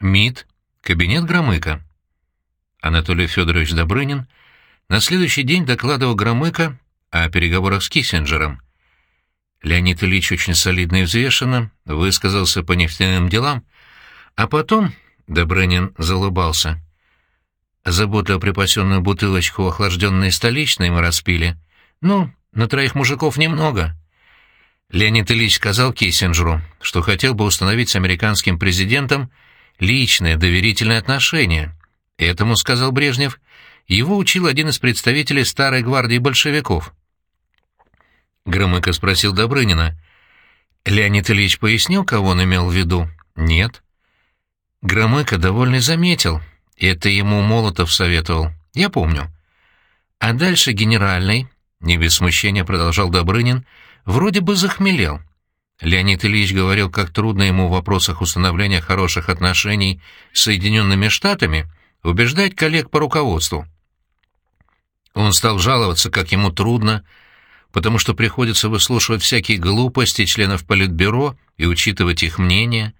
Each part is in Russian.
МИД, кабинет Громыка. Анатолий Федорович Добрынин на следующий день докладывал Громыко о переговорах с Киссинджером. Леонид Ильич очень солидно и взвешенно высказался по нефтяным делам, а потом Добрынин залыбался. Заботливо припасенную бутылочку охлажденной столичной мы распили. Ну, на троих мужиков немного. Леонид Ильич сказал Киссинджеру, что хотел бы установить с американским президентом личные доверительные отношения. Этому, сказал Брежнев, его учил один из представителей старой гвардии большевиков. Громыко спросил Добрынина. Леонид Ильич пояснил, кого он имел в виду? Нет. Громыко довольно заметил. Это ему Молотов советовал. Я помню. А дальше генеральный, не без смущения продолжал Добрынин, вроде бы захмелел. Леонид Ильич говорил, как трудно ему в вопросах установления хороших отношений с Соединенными Штатами убеждать коллег по руководству. Он стал жаловаться, как ему трудно, потому что приходится выслушивать всякие глупости членов Политбюро и учитывать их мнение.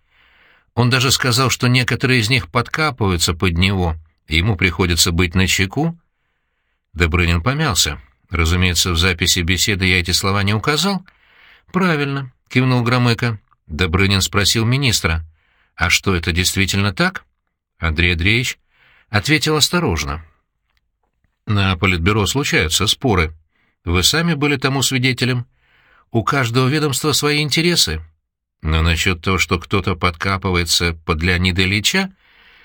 Он даже сказал, что некоторые из них подкапываются под него, и ему приходится быть начеку. Добрынин помялся. Разумеется, в записи беседы я эти слова не указал. «Правильно», — кивнул Громыко. Добрынин спросил министра. «А что, это действительно так?» Андрей Андреевич ответил осторожно. «На политбюро случаются споры. Вы сами были тому свидетелем. У каждого ведомства свои интересы. Но насчет того, что кто-то подкапывается под Леонида Ильича,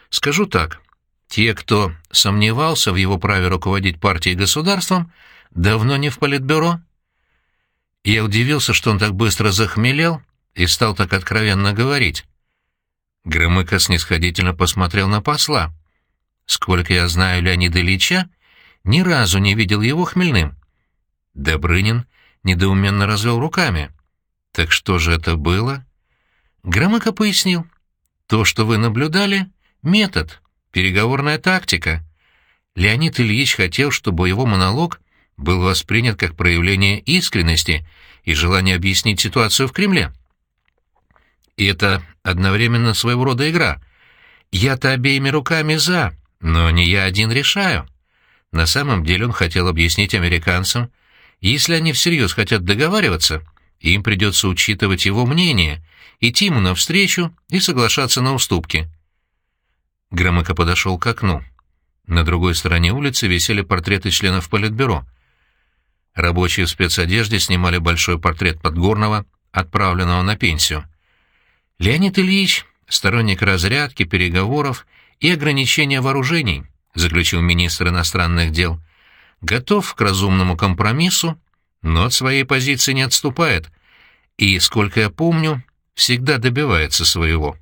скажу так. Те, кто сомневался в его праве руководить партией и государством, давно не в политбюро. Я удивился, что он так быстро захмелел и стал так откровенно говорить. Громыко снисходительно посмотрел на посла. Сколько я знаю Леонида Ильича, ни разу не видел его хмельным. Добрынин недоуменно развел руками. «Так что же это было?» Громыко пояснил. «То, что вы наблюдали, — метод, переговорная тактика. Леонид Ильич хотел, чтобы его монолог был воспринят как проявление искренности и желание объяснить ситуацию в Кремле. И это одновременно своего рода игра. Я-то обеими руками за, но не я один решаю. На самом деле он хотел объяснить американцам, если они всерьез хотят договариваться, им придется учитывать его мнение, идти ему навстречу и соглашаться на уступки. Громыко подошел к окну. На другой стороне улицы висели портреты членов Политбюро. Рабочие в спецодежде снимали большой портрет Подгорного, отправленного на пенсию. Леонид Ильич — сторонник разрядки, переговоров и ограничения вооружений, заключил министр иностранных дел. Готов к разумному компромиссу, но от своей позиции не отступает, и, сколько я помню, всегда добивается своего.